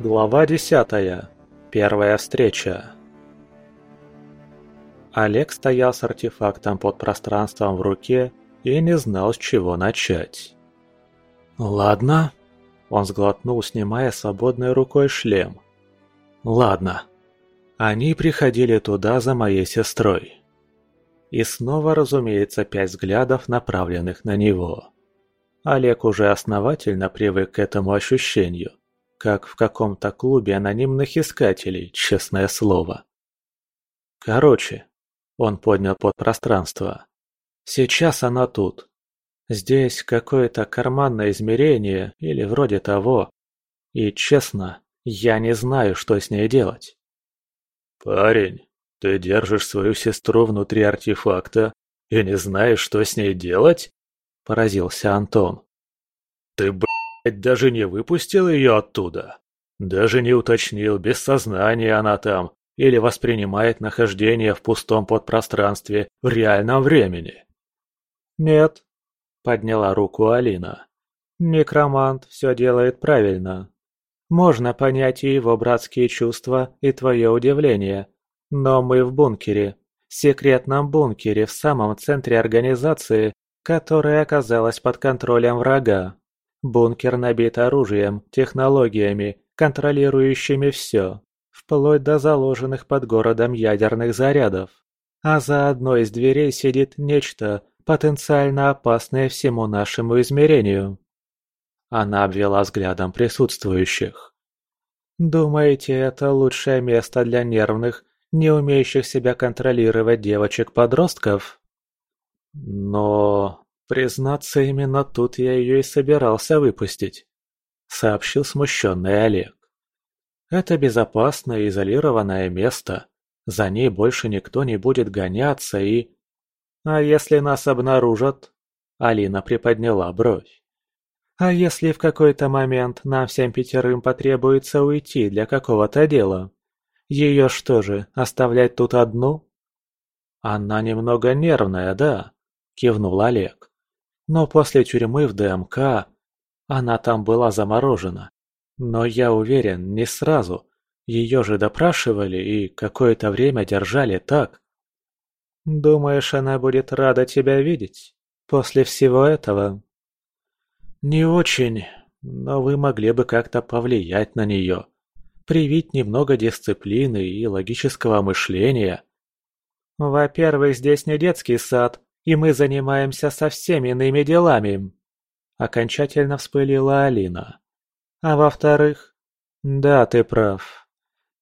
Глава десятая. Первая встреча. Олег стоял с артефактом под пространством в руке и не знал, с чего начать. «Ладно», – он сглотнул, снимая свободной рукой шлем. «Ладно. Они приходили туда за моей сестрой». И снова, разумеется, пять взглядов, направленных на него. Олег уже основательно привык к этому ощущению как в каком-то клубе анонимных искателей, честное слово. Короче, он поднял подпространство. Сейчас она тут. Здесь какое-то карманное измерение или вроде того. И честно, я не знаю, что с ней делать. Парень, ты держишь свою сестру внутри артефакта и не знаешь, что с ней делать? Поразился Антон. Ты, блядь, даже не выпустил ее оттуда. Даже не уточнил, без сознания она там или воспринимает нахождение в пустом подпространстве в реальном времени. «Нет», — подняла руку Алина. «Некромант все делает правильно. Можно понять и его братские чувства, и твое удивление. Но мы в бункере, секретном бункере в самом центре организации, которая оказалась под контролем врага. Бункер набит оружием, технологиями, контролирующими все, вплоть до заложенных под городом ядерных зарядов. А за одной из дверей сидит нечто, потенциально опасное всему нашему измерению. Она обвела взглядом присутствующих. «Думаете, это лучшее место для нервных, не умеющих себя контролировать девочек-подростков?» «Но...» «Признаться, именно тут я ее и собирался выпустить», — сообщил смущенный Олег. «Это безопасное изолированное место. За ней больше никто не будет гоняться и...» «А если нас обнаружат?» Алина приподняла бровь. «А если в какой-то момент нам всем пятерым потребуется уйти для какого-то дела? Ее что же, оставлять тут одну?» «Она немного нервная, да?» – кивнул Олег. Но после тюрьмы в ДМК она там была заморожена. Но я уверен, не сразу. Ее же допрашивали и какое-то время держали так. Думаешь, она будет рада тебя видеть? После всего этого? Не очень, но вы могли бы как-то повлиять на нее. Привить немного дисциплины и логического мышления. Во-первых, здесь не детский сад, и мы занимаемся совсем иными делами. Окончательно вспылила Алина. А во-вторых, да, ты прав.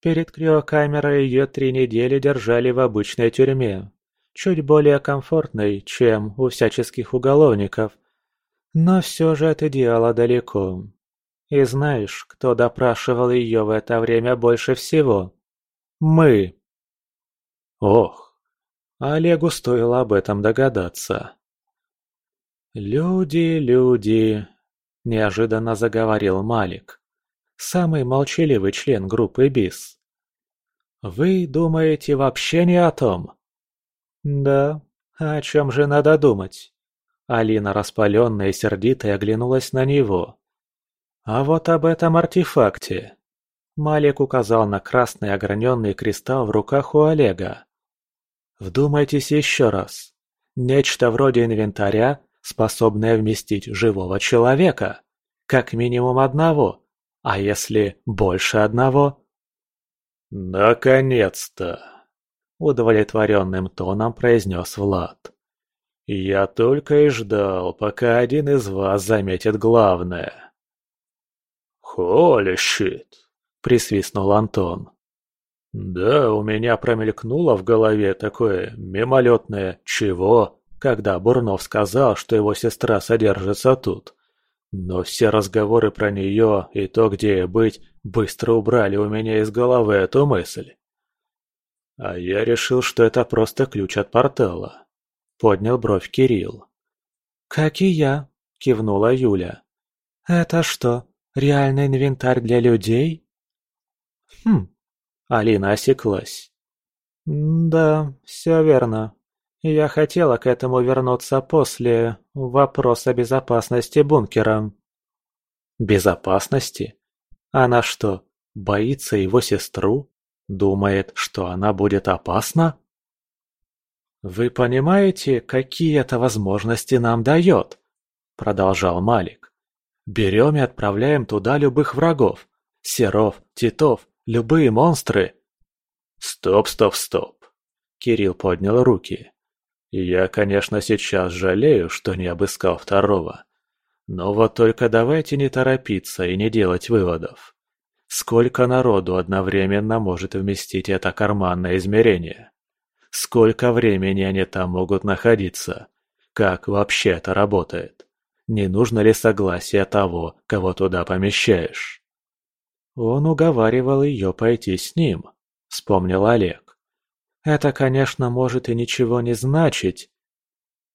Перед криокамерой ее три недели держали в обычной тюрьме, чуть более комфортной, чем у всяческих уголовников. Но все же от идеала далеко. И знаешь, кто допрашивал ее в это время больше всего? Мы. Ох, Олегу стоило об этом догадаться. «Люди, люди», – неожиданно заговорил Малик, самый молчаливый член группы БИС. «Вы думаете вообще не о том?» «Да, о чем же надо думать?» Алина, распаленная и сердитая, оглянулась на него. «А вот об этом артефакте». Малик указал на красный ограненный кристалл в руках у Олега. Вдумайтесь еще раз. Нечто вроде инвентаря, способное вместить живого человека. Как минимум одного. А если больше одного? «Наконец-то!» – удовлетворенным тоном произнес Влад. «Я только и ждал, пока один из вас заметит главное». «Холи щит!» – присвистнул Антон. Да, у меня промелькнуло в голове такое мимолетное «чего?», когда Бурнов сказал, что его сестра содержится тут. Но все разговоры про нее и то, где быть, быстро убрали у меня из головы эту мысль. А я решил, что это просто ключ от портала. Поднял бровь Кирилл. «Как и я», — кивнула Юля. «Это что, реальный инвентарь для людей?» «Хм, Алина осеклась. «Да, все верно. Я хотела к этому вернуться после вопроса безопасности бункера». «Безопасности? Она что, Боится его сестру? Думает, что она будет опасна? «Вы понимаете, какие это возможности нам дает?» Продолжал Малик. «Берем и отправляем туда любых врагов. Серов, Титов, любые монстры». «Стоп, стоп, стоп!» Кирилл поднял руки. «Я, конечно, сейчас жалею, что не обыскал второго. Но вот только давайте не торопиться и не делать выводов. Сколько народу одновременно может вместить это карманное измерение? Сколько времени они там могут находиться? Как вообще это работает? Не нужно ли согласие того, кого туда помещаешь? Он уговаривал ее пойти с ним, вспомнил Олег. Это, конечно, может и ничего не значить.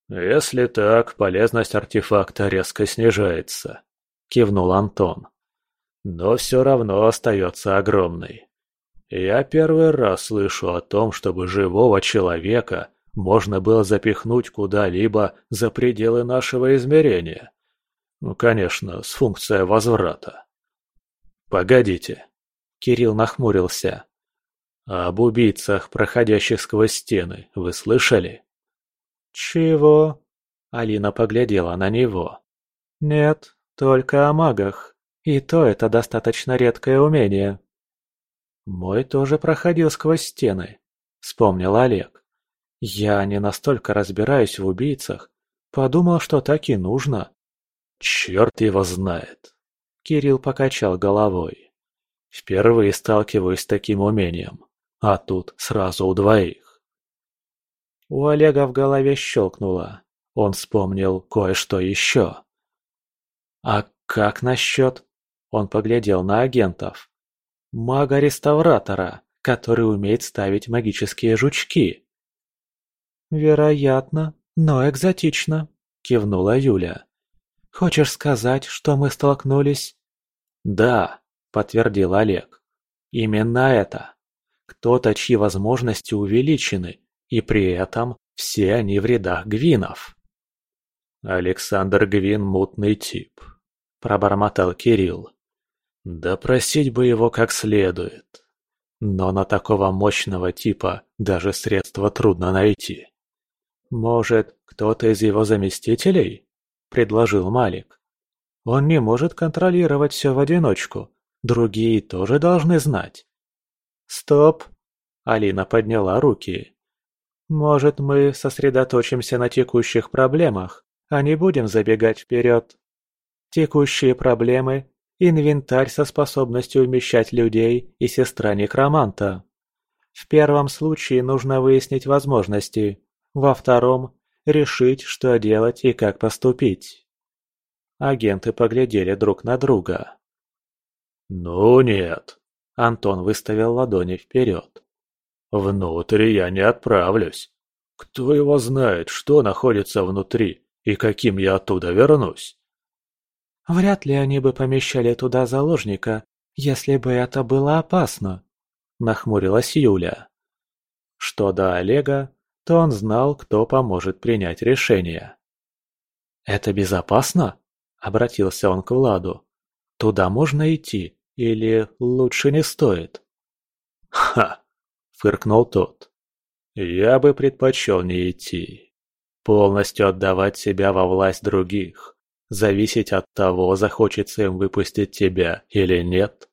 Если так, полезность артефакта резко снижается, кивнул Антон но все равно остается огромной. Я первый раз слышу о том, чтобы живого человека можно было запихнуть куда-либо за пределы нашего измерения. Ну, конечно, с функцией возврата. Погодите. Кирилл нахмурился. Об убийцах, проходящих сквозь стены, вы слышали? Чего? Алина поглядела на него. Нет, только о магах. И то это достаточно редкое умение. Мой тоже проходил сквозь стены, вспомнил Олег. Я не настолько разбираюсь в убийцах. Подумал, что так и нужно. Черт его знает. Кирилл покачал головой. Впервые сталкиваюсь с таким умением. А тут сразу у двоих. У Олега в голове щелкнуло. Он вспомнил кое-что еще. А как насчет он поглядел на агентов. Мага-реставратора, который умеет ставить магические жучки. «Вероятно, но экзотично», — кивнула Юля. «Хочешь сказать, что мы столкнулись?» «Да», — подтвердил Олег. «Именно это. Кто-то, чьи возможности увеличены, и при этом все они в рядах Гвинов». «Александр Гвин – мутный тип», – пробормотал Кирилл. Допросить бы его как следует. Но на такого мощного типа даже средства трудно найти. «Может, кто-то из его заместителей?» – предложил Малик. «Он не может контролировать все в одиночку. Другие тоже должны знать». «Стоп!» – Алина подняла руки. «Может, мы сосредоточимся на текущих проблемах, а не будем забегать вперед? Текущие проблемы инвентарь со способностью вмещать людей и сестра некроманта. В первом случае нужно выяснить возможности, во втором – решить, что делать и как поступить. Агенты поглядели друг на друга. «Ну нет», – Антон выставил ладони вперед. «Внутрь я не отправлюсь. Кто его знает, что находится внутри и каким я оттуда вернусь?» Вряд ли они бы помещали туда заложника, если бы это было опасно», – нахмурилась Юля. Что до Олега, то он знал, кто поможет принять решение. «Это безопасно?» – обратился он к Владу. «Туда можно идти или лучше не стоит?» «Ха!» – фыркнул тот. «Я бы предпочел не идти. Полностью отдавать себя во власть других зависеть от того, захочется им выпустить тебя или нет.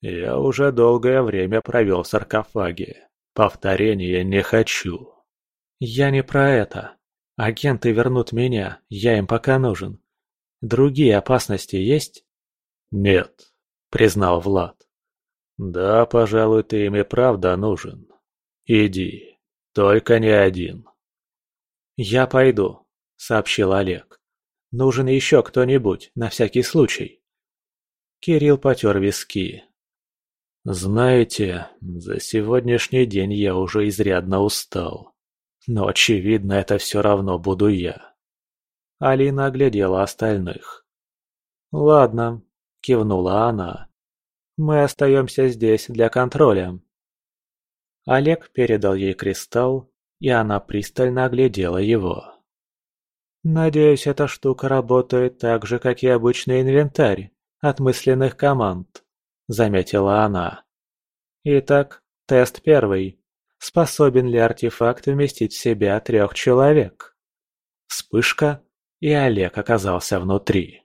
Я уже долгое время провел в саркофаге. Повторения не хочу. Я не про это. Агенты вернут меня, я им пока нужен. Другие опасности есть? Нет, признал Влад. Да, пожалуй, ты им и правда нужен. Иди, только не один. Я пойду, сообщил Олег. Нужен еще кто-нибудь, на всякий случай. Кирилл потер виски. Знаете, за сегодняшний день я уже изрядно устал. Но, очевидно, это все равно буду я. Алина оглядела остальных. «Ладно», — кивнула она. «Мы остаемся здесь для контроля». Олег передал ей кристалл, и она пристально оглядела его. Надеюсь, эта штука работает так же, как и обычный инвентарь от мысленных команд. заметила она. Итак, тест первый. Способен ли артефакт вместить в себя трех человек? Вспышка, и Олег оказался внутри.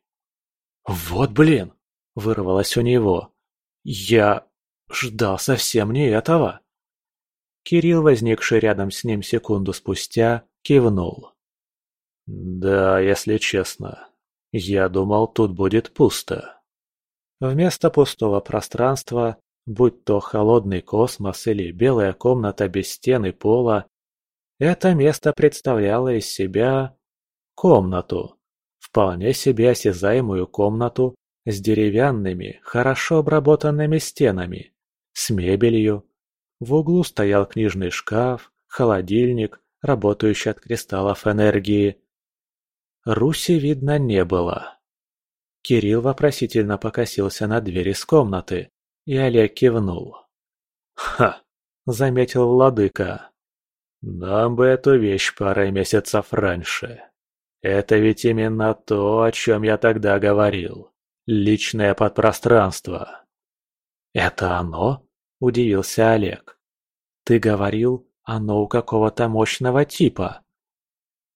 «Вот блин!» – вырвалось у него. «Я ждал совсем не этого!» Кирилл, возникший рядом с ним секунду спустя, кивнул. «Да, если честно, я думал, тут будет пусто». Вместо пустого пространства, будь то холодный космос или белая комната без стен и пола, это место представляло из себя комнату. Вполне себе осязаемую комнату с деревянными, хорошо обработанными стенами, с мебелью. В углу стоял книжный шкаф, холодильник, работающий от кристаллов энергии. Руси видно не было. Кирилл вопросительно покосился на дверь из комнаты, и Олег кивнул. «Ха!» – заметил владыка. «Нам бы эту вещь парой месяцев раньше. Это ведь именно то, о чем я тогда говорил. Личное подпространство». «Это оно?» – удивился Олег. «Ты говорил, оно у какого-то мощного типа».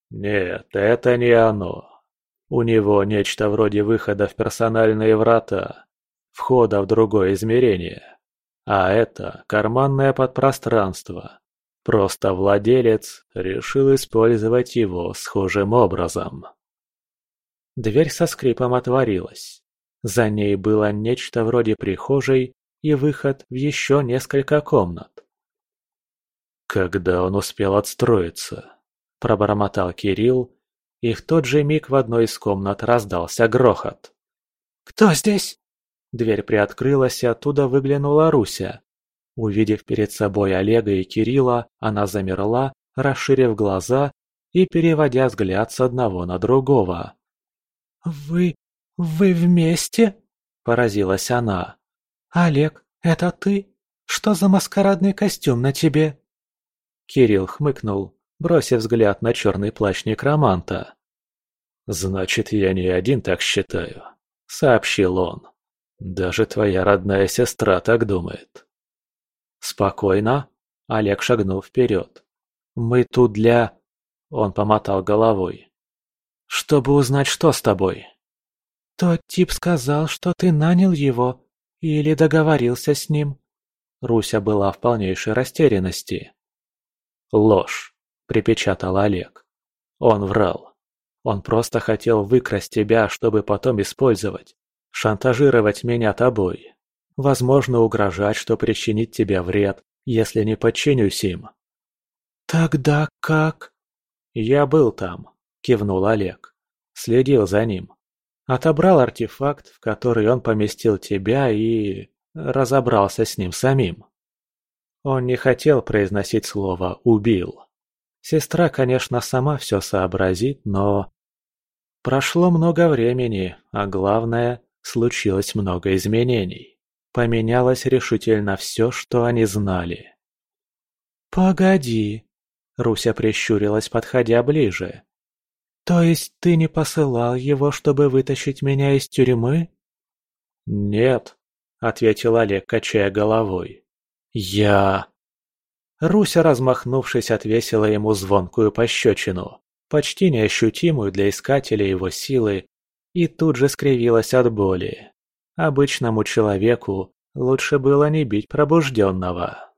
«Нет, это не оно. У него нечто вроде выхода в персональные врата, входа в другое измерение. А это карманное подпространство. Просто владелец решил использовать его схожим образом. Дверь со скрипом отворилась. За ней было нечто вроде прихожей и выход в еще несколько комнат. Когда он успел отстроиться, пробормотал Кирилл, и в тот же миг в одной из комнат раздался грохот. «Кто здесь?» Дверь приоткрылась, и оттуда выглянула Руся. Увидев перед собой Олега и Кирилла, она замерла, расширив глаза и переводя взгляд с одного на другого. «Вы... вы вместе?» – поразилась она. «Олег, это ты? Что за маскарадный костюм на тебе?» Кирилл хмыкнул, бросив взгляд на черный плащ некроманта. «Значит, я не один так считаю», — сообщил он. «Даже твоя родная сестра так думает». «Спокойно», — Олег шагнул вперед. «Мы тут для...» — он помотал головой. «Чтобы узнать, что с тобой». «Тот тип сказал, что ты нанял его или договорился с ним». Руся была в полнейшей растерянности. «Ложь припечатал Олег. Он врал. Он просто хотел выкрасть тебя, чтобы потом использовать. Шантажировать меня тобой. Возможно, угрожать, что причинит тебе вред, если не подчинюсь им. «Тогда как?» «Я был там», — кивнул Олег. Следил за ним. Отобрал артефакт, в который он поместил тебя и... разобрался с ним самим. Он не хотел произносить слово «убил». Сестра, конечно, сама все сообразит, но... Прошло много времени, а главное, случилось много изменений. Поменялось решительно все, что они знали. «Погоди», — Руся прищурилась, подходя ближе. «То есть ты не посылал его, чтобы вытащить меня из тюрьмы?» «Нет», — ответил Олег, качая головой. «Я...» Руся, размахнувшись, отвесила ему звонкую пощечину, почти неощутимую для искателя его силы, и тут же скривилась от боли. Обычному человеку лучше было не бить пробужденного.